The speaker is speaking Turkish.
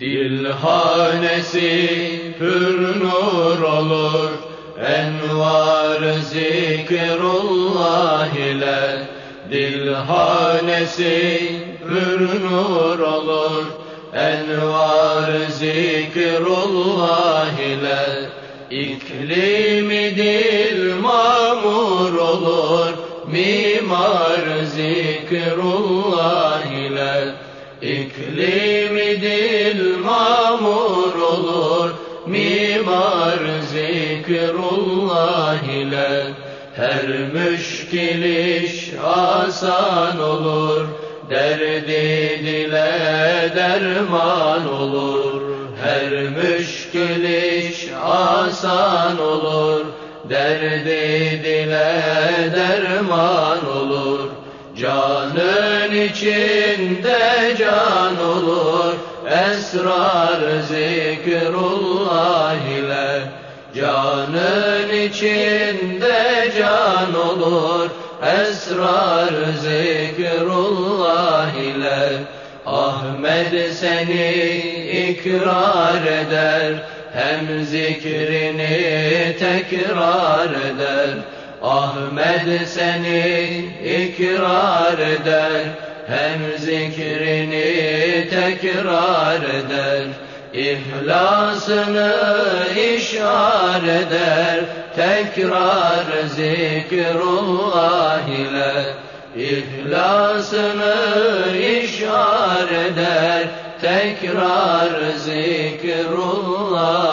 Dilhanesi pür nur olur, envar zikrullah ile. Dilhanesi pür nur olur, envar zikrullah ile. İklimi dil mamur olur, mimar zikrullah ile. İklimi mimar zikrullah ile. Her müşkil iş asan olur, derdi dile derman olur. Her müşkil iş asan olur, derdi dile derman olur. Canın içinde can olur, esrar zikrullah ile. Canın içinde can olur, esrar zikrullah ile. Ahmed seni ikrar eder, hem zikrini tekrar eder. Ahmed seni ikrar eder, hem zikrini tekrar eder. İhlasını işar eder, tekrar zikrullah ile. İhlasını işar eder, tekrar zikrullah